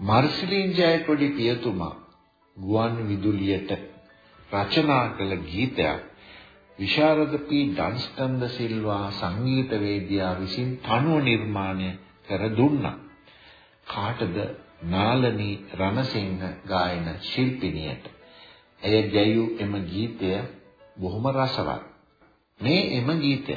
මර්සිලින් ජයකොඩි පියතුමා ගුවන් විදුලියට රචනා කළ ගීතයක් විශාරද පී ඩන්ස්ටන් ද සිල්වා සංගීතවේදියා විසින් තනුව නිර්මාණය කර දුන්නා. කාටද නාලනී රණසිංහ ගායන ශිල්පිනියට. එය ගැයූ එම ගීතය බොහොම රසවත්. මේ එම ගීතය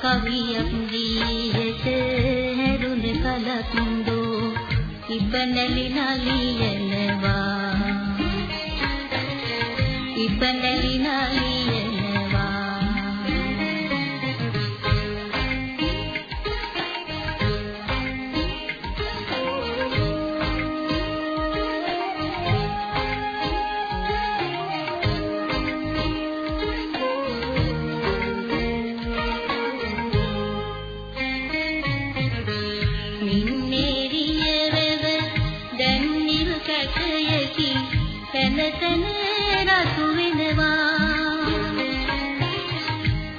කවියක් දීහෙත හැරුණ කලක්දෝ ඉබ්බනලි නලියනවා. ඉබ්බනලි නලියනවා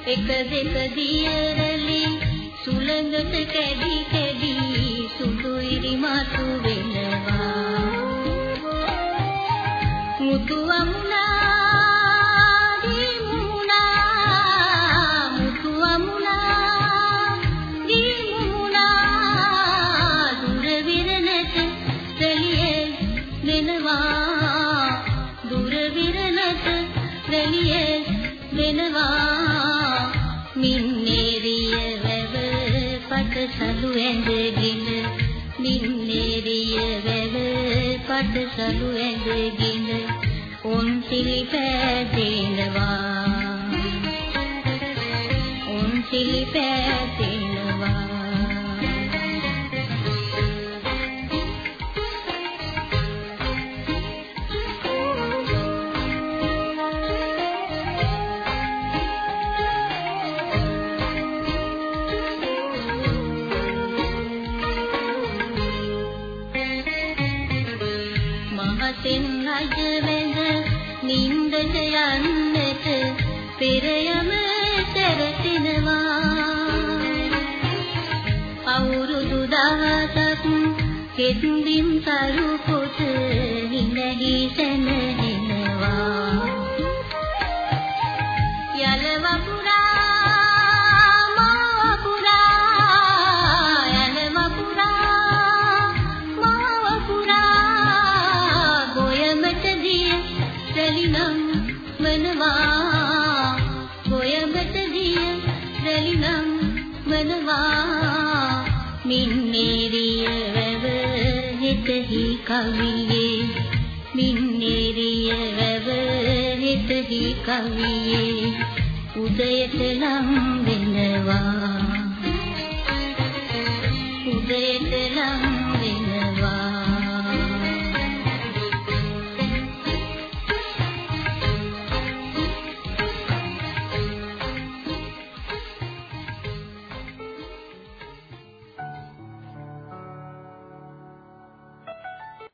දෙක දියරලි සුළඟට කැඩි කැඩි සුදු ඉරි මතු වෙනවා මුතු අමුණා දුර විරණත රැලියේ වෙනවා. මින්නේරිය වැව පටසලු ඇඳගෙන මින්නේරිය වැව පටසලු ඇඳගෙන උන් සිලි පෑදෙනවා උන් සිලි පෑදෙනවා පෙරයම සැරසෙනවා. අවුරුදු දහසක් කෙත්දිම් සරු මින්නේරිය වැව හිතෙහි කවියේ. මින්නේරිය වැව හිතෙහි කවියේ. උදයට ලම් වෙනවා. උදයට ලම්